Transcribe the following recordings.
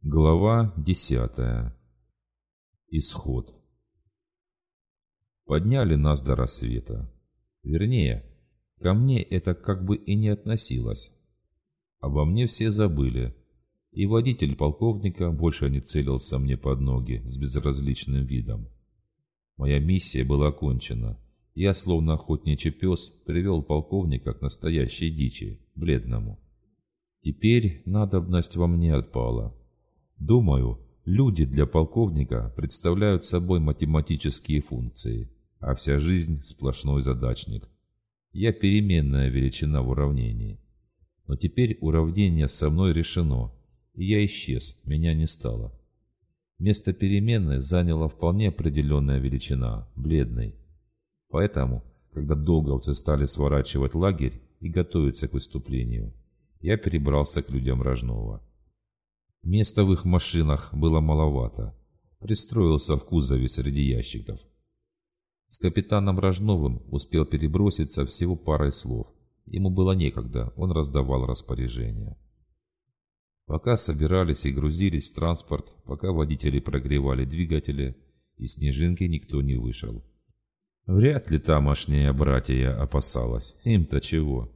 Глава десятая. Исход. Подняли нас до рассвета. Вернее, ко мне это как бы и не относилось. Обо мне все забыли, и водитель полковника больше не целился мне под ноги с безразличным видом. Моя миссия была окончена. Я, словно охотничий пес, привел полковника к настоящей дичи, бледному. Теперь надобность во мне отпала. Думаю, люди для полковника представляют собой математические функции, а вся жизнь – сплошной задачник. Я переменная величина в уравнении. Но теперь уравнение со мной решено, и я исчез, меня не стало. Место переменной заняла вполне определенная величина, бледный. Поэтому, когда долговцы стали сворачивать лагерь и готовиться к выступлению, я перебрался к людям Рожнова. Места в их машинах было маловато. Пристроился в кузове среди ящиков. С капитаном Рожновым успел переброситься всего парой слов. Ему было некогда, он раздавал распоряжения. Пока собирались и грузились в транспорт, пока водители прогревали двигатели, из снежинки никто не вышел. Вряд ли тамошняя братья опасалась. Им-то чего?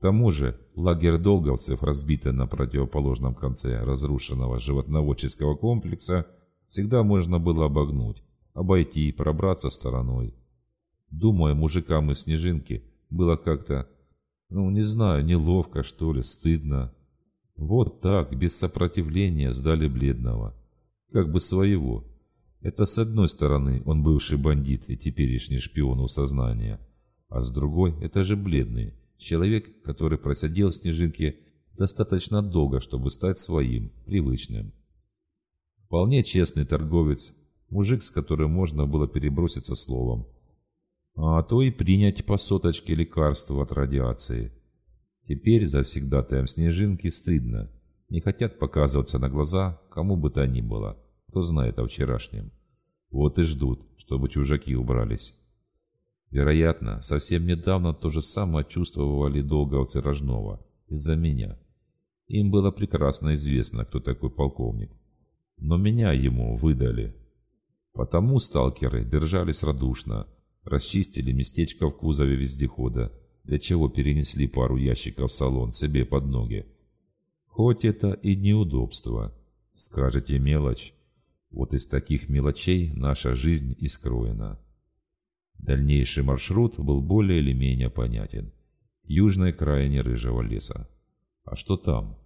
тому же лагерь долговцев, разбитый на противоположном конце разрушенного животноводческого комплекса, всегда можно было обогнуть, обойти и пробраться стороной. Думаю, мужикам из Снежинки было как-то, ну, не знаю, неловко, что ли, стыдно. Вот так, без сопротивления, сдали бледного. Как бы своего. Это с одной стороны он бывший бандит и теперешний шпион у сознания, а с другой это же бледный. Человек, который просидел в снежинке достаточно долго, чтобы стать своим, привычным. Вполне честный торговец, мужик, с которым можно было переброситься словом. А то и принять по соточке лекарства от радиации. Теперь завсегдатаем снежинки стыдно. Не хотят показываться на глаза кому бы то ни было, кто знает о вчерашнем. Вот и ждут, чтобы чужаки убрались. Вероятно, совсем недавно то же самое чувствовали долговцы Рожнова из-за меня. Им было прекрасно известно, кто такой полковник. Но меня ему выдали. Потому сталкеры держались радушно, расчистили местечко в кузове вездехода, для чего перенесли пару ящиков в салон себе под ноги. Хоть это и неудобство. Скажете мелочь. Вот из таких мелочей наша жизнь и скроена. Дальнейший маршрут был более или менее понятен. Южной крайне рыжего леса. А что там?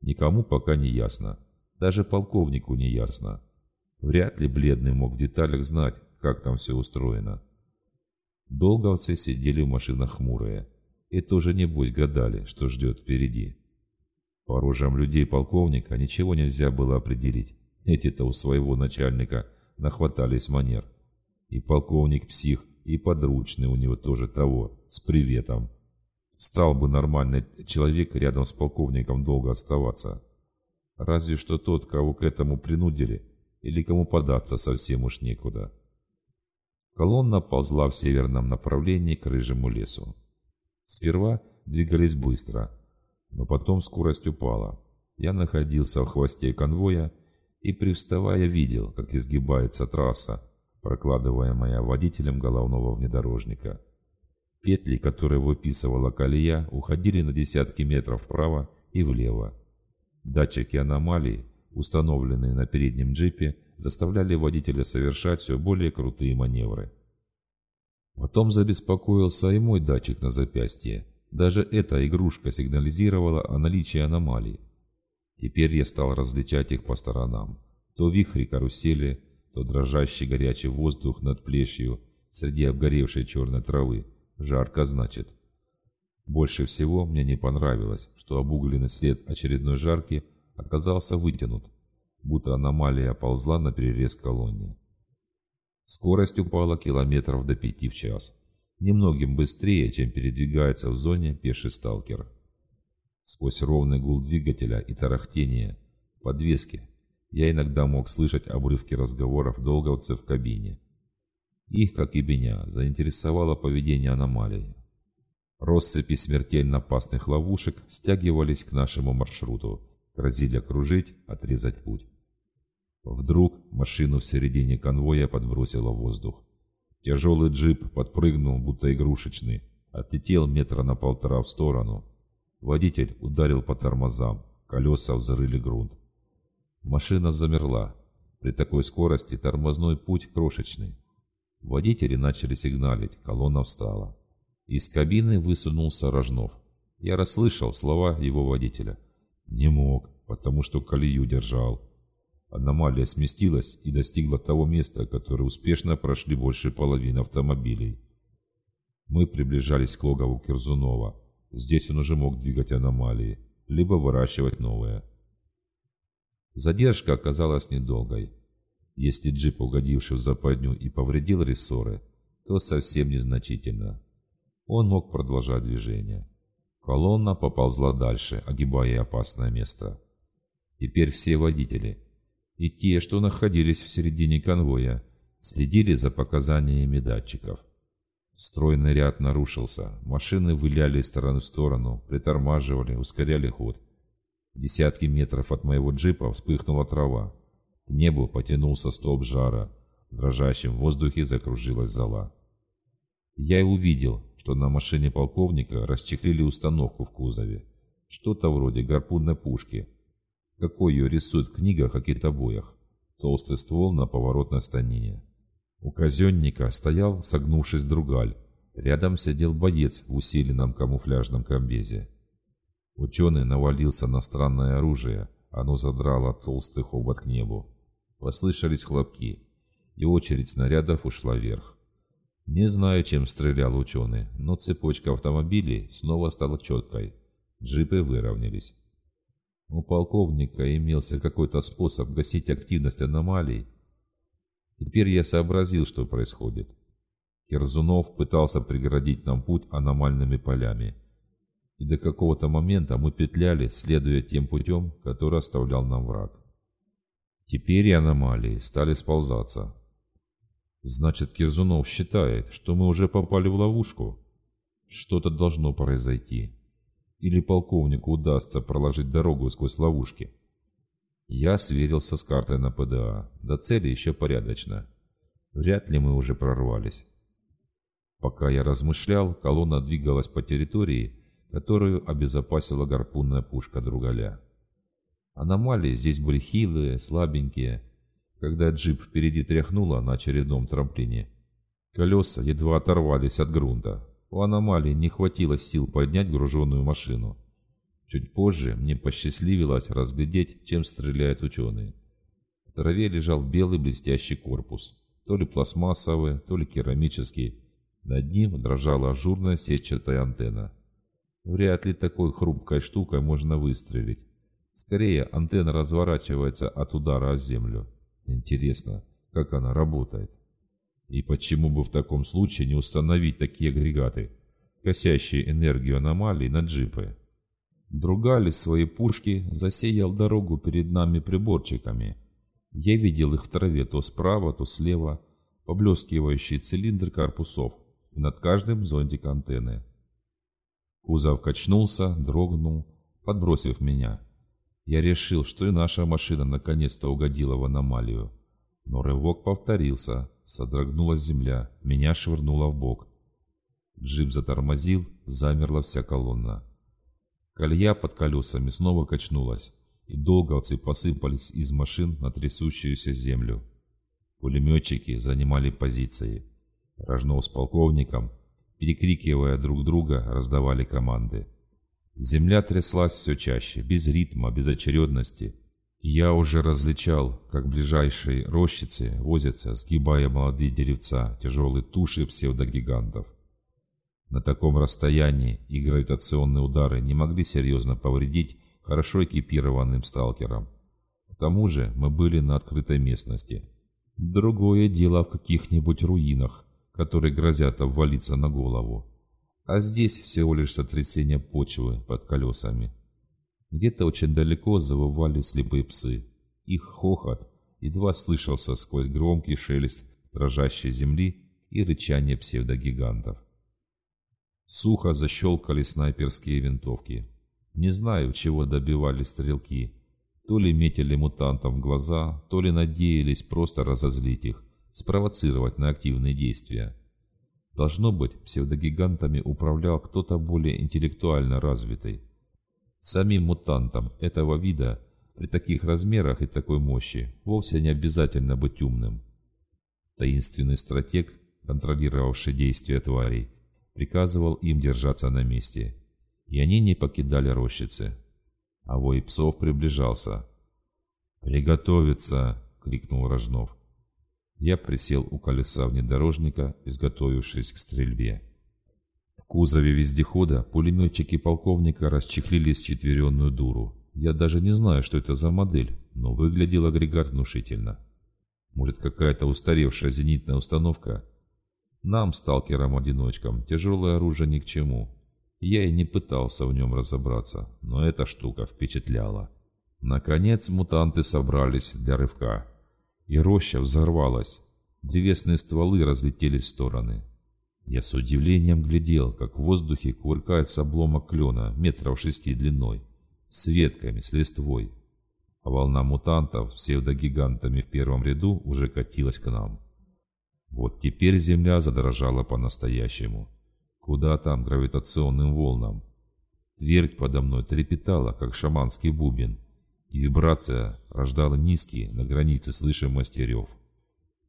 Никому пока не ясно. Даже полковнику не ясно. Вряд ли Бледный мог в деталях знать, как там все устроено. Долговцы сидели в машинах хмурые. И тоже небось гадали, что ждет впереди. По рожам людей полковника ничего нельзя было определить. Эти-то у своего начальника нахватались манер. И полковник псих, и подручный у него тоже того, с приветом. Стал бы нормальный человек рядом с полковником долго оставаться. Разве что тот, кого к этому принудили, или кому податься совсем уж некуда. Колонна ползла в северном направлении к рыжему лесу. Сперва двигались быстро, но потом скорость упала. Я находился в хвосте конвоя и, привставая, видел, как изгибается трасса, прокладываемая водителем головного внедорожника. Петли, которые выписывала колея, уходили на десятки метров вправо и влево. Датчики аномалий, установленные на переднем джипе, заставляли водителя совершать все более крутые маневры. Потом забеспокоился и мой датчик на запястье. Даже эта игрушка сигнализировала о наличии аномалий. Теперь я стал различать их по сторонам. То вихри карусели, то дрожащий горячий воздух над плешью среди обгоревшей черной травы. Жарко, значит. Больше всего мне не понравилось, что обугленный след очередной жарки оказался вытянут, будто аномалия ползла на перерез колонне. Скорость упала километров до пяти в час, немногим быстрее, чем передвигается в зоне пеший сталкер. Сквозь ровный гул двигателя и тарахтение подвески я иногда мог слышать обрывки разговоров долговцев в кабине. Их, как и меня, заинтересовало поведение аномалии. Россыпи смертельно опасных ловушек стягивались к нашему маршруту, грозили окружить, отрезать путь. Вдруг машину в середине конвоя подбросило в воздух. Тяжелый джип подпрыгнул, будто игрушечный, отлетел метра на полтора в сторону. Водитель ударил по тормозам, колеса взрыли грунт. Машина замерла. При такой скорости тормозной путь крошечный. Водители начали сигналить, колонна встала. Из кабины высунулся Рожнов. Я расслышал слова его водителя. Не мог, потому что колею держал. Аномалия сместилась и достигла того места, которое успешно прошли больше половины автомобилей. Мы приближались к логову Кирзунова. Здесь он уже мог двигать аномалии, либо выращивать новые. Задержка оказалась недолгой. Если джип, угодивший в западню, и повредил рессоры, то совсем незначительно. Он мог продолжать движение. Колонна поползла дальше, огибая опасное место. Теперь все водители, и те, что находились в середине конвоя, следили за показаниями датчиков. Стройный ряд нарушился, машины виляли из стороны в сторону, притормаживали, ускоряли ход. Десятки метров от моего джипа вспыхнула трава. К небу потянулся столб жара. В дрожащем воздухе закружилась зола. Я и увидел, что на машине полковника расчехлили установку в кузове. Что-то вроде гарпунной пушки – какой ее рисуют в книгах о китобоях. Толстый ствол на поворотной станине. У казенника стоял, согнувшись другаль. Рядом сидел боец в усиленном камуфляжном комбезе. Ученый навалился на странное оружие. Оно задрало толстый хобот к небу. Послышались хлопки, и очередь снарядов ушла вверх. Не знаю, чем стрелял ученый, но цепочка автомобилей снова стала четкой. Джипы выровнялись. У полковника имелся какой-то способ гасить активность аномалий. Теперь я сообразил, что происходит. Керзунов пытался преградить нам путь аномальными полями. И до какого-то момента мы петляли, следуя тем путем, который оставлял нам враг. Теперь и аномалии стали сползаться. Значит, Кирзунов считает, что мы уже попали в ловушку. Что-то должно произойти или полковнику удастся проложить дорогу сквозь ловушки. Я сверился с картой на ПДА. До цели еще порядочно. Вряд ли мы уже прорвались. Пока я размышлял, колонна двигалась по территории, которую обезопасила гарпунная пушка Другаля. Аномалии здесь были хилые, слабенькие. Когда джип впереди тряхнуло на очередном трамплине, колеса едва оторвались от грунта. У аномалии не хватило сил поднять груженную машину. Чуть позже мне посчастливилось разглядеть, чем стреляют ученые. В траве лежал белый блестящий корпус, то ли пластмассовый, то ли керамический. Над ним дрожала ажурная сетчатая антенна. Вряд ли такой хрупкой штукой можно выстрелить. Скорее, антенна разворачивается от удара о землю. Интересно, как она работает. И почему бы в таком случае не установить такие агрегаты, косящие энергию аномалий на джипы? Другали свои пушки засеял дорогу перед нами приборчиками. Я видел их в траве то справа, то слева, поблескивающий цилиндр корпусов, и над каждым зонтик антенны. Кузов качнулся, дрогнул, подбросив меня. Я решил, что и наша машина наконец-то угодила в аномалию. Но рывок повторился, содрогнулась земля, меня швырнуло в бок. Джип затормозил, замерла вся колонна. Колья под колесами снова качнулась, и долговцы посыпались из машин на трясущуюся землю. Пулеметчики занимали позиции. Рожнов с полковником, перекрикивая друг друга, раздавали команды. Земля тряслась все чаще, без ритма, без очередности, я уже различал, как ближайшие рощицы возятся, сгибая молодые деревца, тяжелые туши псевдогигантов. На таком расстоянии и гравитационные удары не могли серьезно повредить хорошо экипированным сталкерам. К тому же мы были на открытой местности. Другое дело в каких-нибудь руинах, которые грозят обвалиться на голову. А здесь всего лишь сотрясение почвы под колесами. Где-то очень далеко завывали слепые псы. Их хохот едва слышался сквозь громкий шелест дрожащей земли и рычание псевдогигантов. Сухо защелкали снайперские винтовки. Не знаю, чего добивали стрелки. То ли метили мутантам в глаза, то ли надеялись просто разозлить их, спровоцировать на активные действия. Должно быть, псевдогигантами управлял кто-то более интеллектуально развитый. Самим мутантам этого вида при таких размерах и такой мощи вовсе не обязательно быть умным. Таинственный стратег, контролировавший действия тварей, приказывал им держаться на месте, и они не покидали рощицы. А вой псов приближался. «Приготовиться!» — крикнул Рожнов. Я присел у колеса внедорожника, изготовившись к стрельбе. В кузове вездехода пулеметчики полковника расчехлили счетверенную дуру. Я даже не знаю, что это за модель, но выглядел агрегат внушительно. Может, какая-то устаревшая зенитная установка? Нам, сталкерам-одиночкам, тяжелое оружие ни к чему. Я и не пытался в нем разобраться, но эта штука впечатляла. Наконец мутанты собрались для рывка и роща взорвалась. Древесные стволы разлетелись в стороны. Я с удивлением глядел, как в воздухе кувыркается обломок клена метров шести длиной, с ветками, с листвой. А волна мутантов псевдогигантами в первом ряду уже катилась к нам. Вот теперь земля задрожала по-настоящему. Куда там гравитационным волнам? Твердь подо мной трепетала, как шаманский бубен и вибрация рождала низкие, на границе слышимости рев.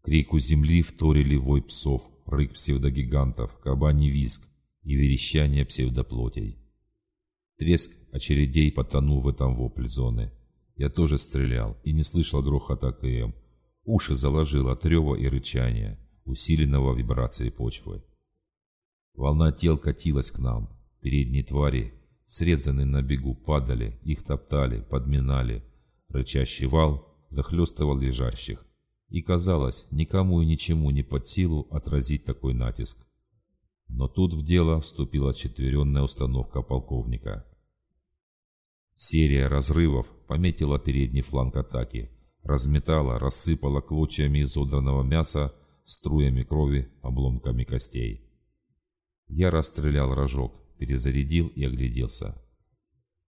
Крику земли вторили вой псов, рык псевдогигантов, кабаний визг и верещание псевдоплотей. Треск очередей потонул в этом вопле зоны. Я тоже стрелял и не слышал грохота КМ. Уши заложило от рева и рычания, усиленного вибрацией почвы. Волна тел катилась к нам. Передние твари срезанные на бегу, падали, их топтали, подминали. Рычащий вал захлестывал лежащих. И казалось, никому и ничему не под силу отразить такой натиск. Но тут в дело вступила четверенная установка полковника. Серия разрывов пометила передний фланг атаки, разметала, рассыпала клочьями изодранного мяса, струями крови, обломками костей. Я расстрелял рожок, перезарядил и огляделся.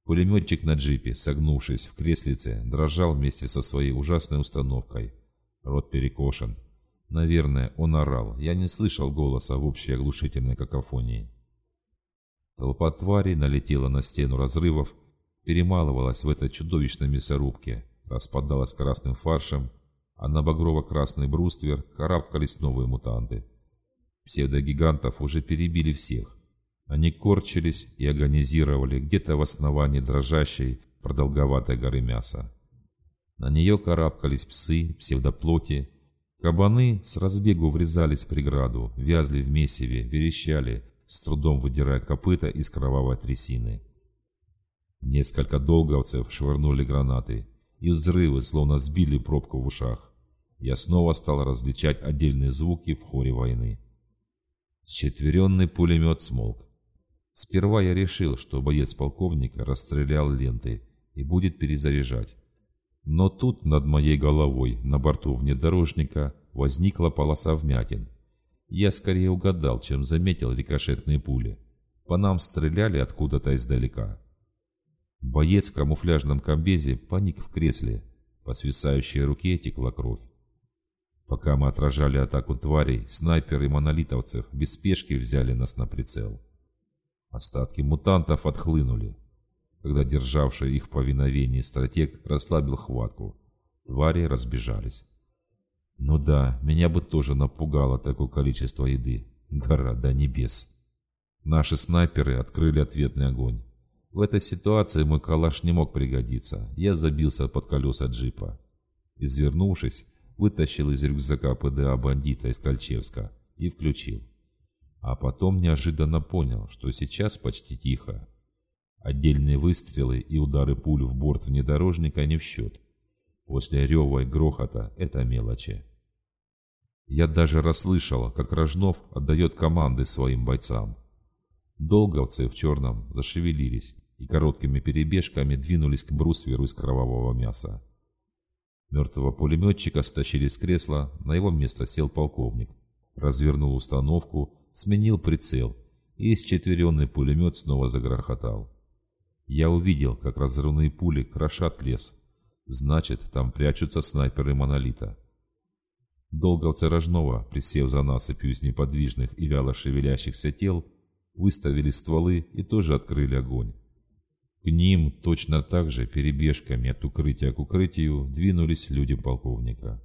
Пулеметчик на джипе, согнувшись в креслице, дрожал вместе со своей ужасной установкой. Рот перекошен. Наверное, он орал. Я не слышал голоса в общей оглушительной какофонии. Толпа тварей налетела на стену разрывов, перемалывалась в этой чудовищной мясорубке, распадалась красным фаршем, а на багрово-красный бруствер карабкались новые мутанты. Псевдогигантов уже перебили всех. Они корчились и агонизировали где-то в основании дрожащей, продолговатой горы мяса. На нее карабкались псы, псевдоплоти. Кабаны с разбегу врезались в преграду, вязли в месиве, верещали, с трудом выдирая копыта из кровавой трясины. Несколько долговцев швырнули гранаты, и взрывы словно сбили пробку в ушах. Я снова стал различать отдельные звуки в хоре войны. Четверенный пулемет смолк. Сперва я решил, что боец полковника расстрелял ленты и будет перезаряжать. Но тут над моей головой на борту внедорожника возникла полоса вмятин. Я скорее угадал, чем заметил рикошетные пули. По нам стреляли откуда-то издалека. Боец в камуфляжном комбезе паник в кресле. По свисающей руке текла кровь. Пока мы отражали атаку тварей, снайперы монолитовцев без спешки взяли нас на прицел. Остатки мутантов отхлынули, когда державший их в повиновении стратег расслабил хватку. Твари разбежались. Ну да, меня бы тоже напугало такое количество еды. Гора до небес. Наши снайперы открыли ответный огонь. В этой ситуации мой калаш не мог пригодиться. Я забился под колеса джипа. Извернувшись, вытащил из рюкзака ПДА бандита из Кольчевска и включил. А потом неожиданно понял, что сейчас почти тихо. Отдельные выстрелы и удары пуль в борт внедорожника не в счет. После рева и грохота это мелочи. Я даже расслышал, как Рожнов отдает команды своим бойцам. Долговцы в черном зашевелились и короткими перебежками двинулись к брусверу из кровавого мяса. Мертвого пулеметчика стащили с кресла, на его место сел полковник. Развернул установку сменил прицел и счетверенный пулемет снова загрохотал. Я увидел, как разрывные пули крошат лес. Значит, там прячутся снайперы Монолита. Долговцы Рожнова, присев за насыпью из неподвижных и вяло шевелящихся тел, выставили стволы и тоже открыли огонь. К ним точно так же перебежками от укрытия к укрытию двинулись люди полковника.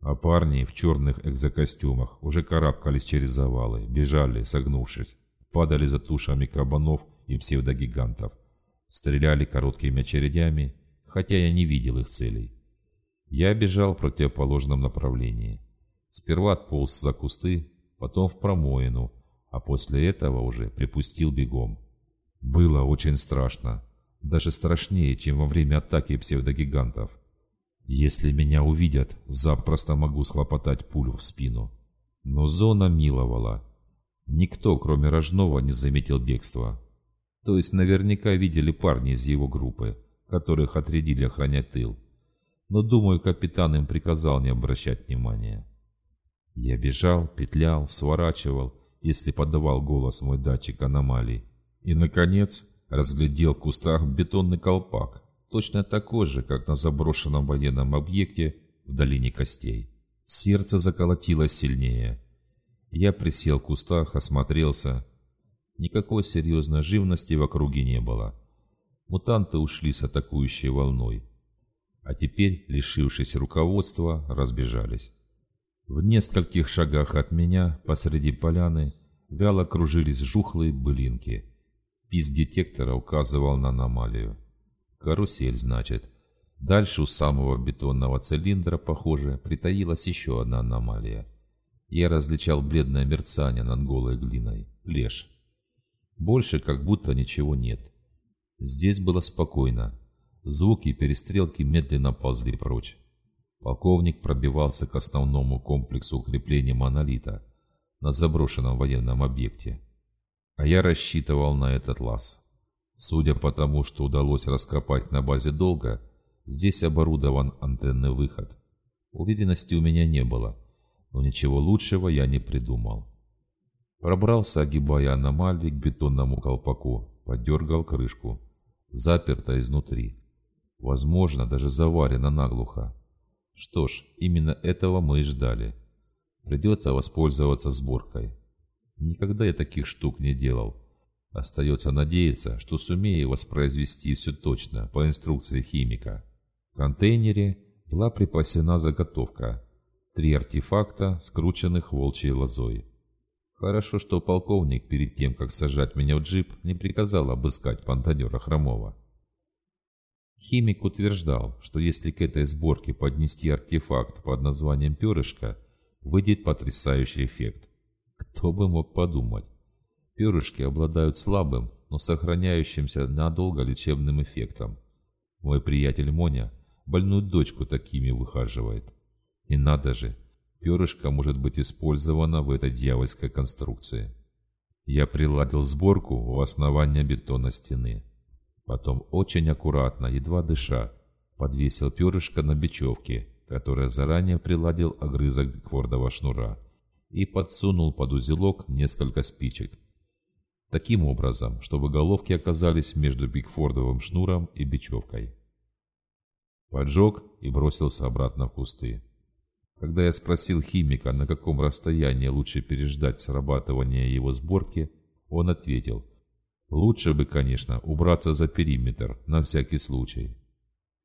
А парни в черных экзокостюмах уже карабкались через завалы, бежали, согнувшись, падали за тушами кабанов и псевдогигантов, стреляли короткими очередями, хотя я не видел их целей. Я бежал в противоположном направлении. Сперва отполз за кусты, потом в промоину, а после этого уже припустил бегом. Было очень страшно. Даже страшнее, чем во время атаки псевдогигантов. Если меня увидят, запросто могу схлопотать пулю в спину. Но зона миловала. Никто, кроме Рожнова, не заметил бегства. То есть наверняка видели парни из его группы, которых отрядили охранять тыл. Но, думаю, капитан им приказал не обращать внимания. Я бежал, петлял, сворачивал, если подавал голос мой датчик аномалий. И, наконец, разглядел в кустах бетонный колпак, точно такой же, как на заброшенном военном объекте в долине костей. Сердце заколотилось сильнее. Я присел в кустах, осмотрелся. Никакой серьезной живности в округе не было. Мутанты ушли с атакующей волной. А теперь, лишившись руководства, разбежались. В нескольких шагах от меня, посреди поляны, вяло кружились жухлые былинки. Писк детектора указывал на аномалию. Карусель, значит. Дальше у самого бетонного цилиндра, похоже, притаилась еще одна аномалия. Я различал бледное мерцание над голой глиной. Леш. Больше как будто ничего нет. Здесь было спокойно. Звуки перестрелки медленно ползли прочь. Полковник пробивался к основному комплексу укрепления монолита на заброшенном военном объекте. А я рассчитывал на этот лаз. Судя по тому, что удалось раскопать на базе долга, здесь оборудован антенный выход. Уверенности у меня не было, но ничего лучшего я не придумал. Пробрался, огибая аномалии, к бетонному колпаку, подергал крышку. Заперто изнутри. Возможно, даже заварено наглухо. Что ж, именно этого мы и ждали. Придется воспользоваться сборкой. Никогда я таких штук не делал. Остается надеяться, что сумею воспроизвести все точно, по инструкции химика. В контейнере была припасена заготовка. Три артефакта, скрученных волчьей лозой. Хорошо, что полковник перед тем, как сажать меня в джип, не приказал обыскать пантанера Хромова. Химик утверждал, что если к этой сборке поднести артефакт под названием «перышко», выйдет потрясающий эффект. Кто бы мог подумать. Перышки обладают слабым, но сохраняющимся надолго лечебным эффектом. Мой приятель Моня больную дочку такими выхаживает. И надо же, перышко может быть использовано в этой дьявольской конструкции. Я приладил сборку у основания бетона стены. Потом очень аккуратно, едва дыша, подвесил перышко на бечевке, которая заранее приладил огрызок бигфордового шнура, и подсунул под узелок несколько спичек. Таким образом, чтобы головки оказались между бигфордовым шнуром и бечевкой. Поджег и бросился обратно в кусты. Когда я спросил химика, на каком расстоянии лучше переждать срабатывание его сборки, он ответил – Лучше бы, конечно, убраться за периметр, на всякий случай.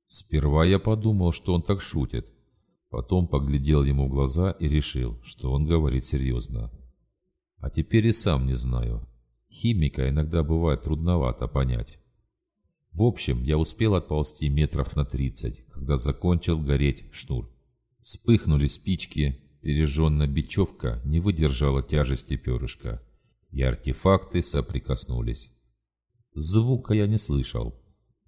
Сперва я подумал, что он так шутит. Потом поглядел ему в глаза и решил, что он говорит серьезно. А теперь и сам не знаю. Химика иногда бывает трудновато понять. В общем, я успел отползти метров на 30, когда закончил гореть шнур. Вспыхнули спички, пережженная бечевка не выдержала тяжести перышка, и артефакты соприкоснулись. Звука я не слышал.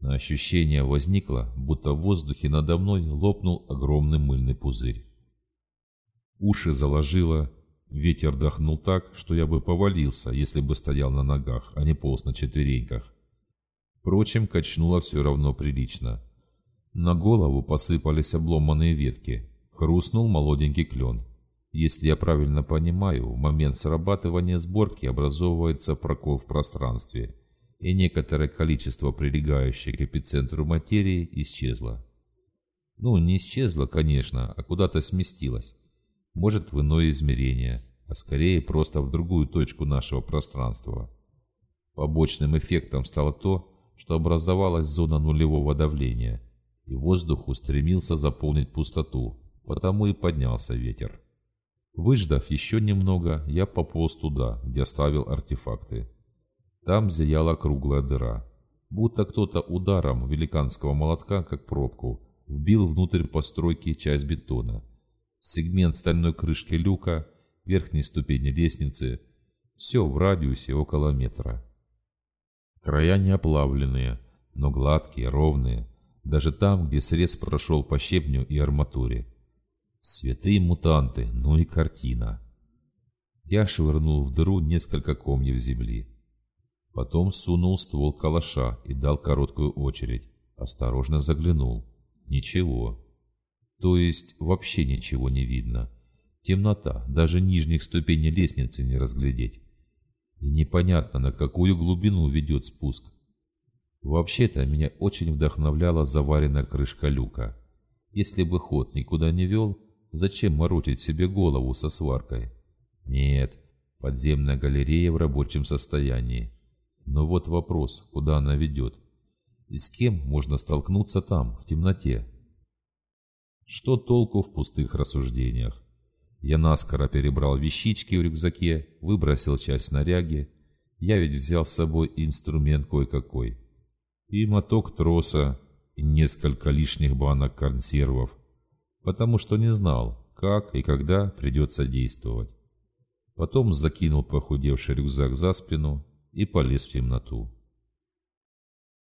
Ощущение возникло, будто в воздухе надо мной лопнул огромный мыльный пузырь. Уши заложило, ветер дохнул так, что я бы повалился, если бы стоял на ногах, а не полз на четвереньках. Впрочем, качнуло все равно прилично. На голову посыпались обломанные ветки. Хрустнул молоденький клен. Если я правильно понимаю, в момент срабатывания сборки образовывается прокол в пространстве, и некоторое количество прилегающей к эпицентру материи исчезло. Ну, не исчезло, конечно, а куда-то сместилось. Может, в иное измерение, а скорее просто в другую точку нашего пространства. Побочным эффектом стало то, что образовалась зона нулевого давления, и воздух устремился заполнить пустоту, потому и поднялся ветер. Выждав еще немного, я пополз туда, где оставил артефакты. Там зияла круглая дыра, будто кто-то ударом великанского молотка, как пробку, вбил внутрь постройки часть бетона. Сегмент стальной крышки люка, верхней ступени лестницы, все в радиусе около метра. Края не оплавленные, но гладкие, ровные, даже там, где срез прошел по щебню и арматуре. Святые мутанты, ну и картина. Я швырнул в дыру несколько комьев земли. Потом сунул ствол калаша и дал короткую очередь. Осторожно заглянул. Ничего. То есть вообще ничего не видно. Темнота, даже нижних ступеней лестницы не разглядеть. И непонятно, на какую глубину ведет спуск. Вообще-то меня очень вдохновляла заваренная крышка люка. Если бы ход никуда не вел, зачем морочить себе голову со сваркой? Нет, подземная галерея в рабочем состоянии. Но вот вопрос, куда она ведет? И с кем можно столкнуться там, в темноте? Что толку в пустых рассуждениях? Я наскоро перебрал вещички в рюкзаке, выбросил часть снаряги. Я ведь взял с собой инструмент кое-какой. И моток троса, и несколько лишних банок консервов. Потому что не знал, как и когда придется действовать. Потом закинул похудевший рюкзак за спину и полез в темноту.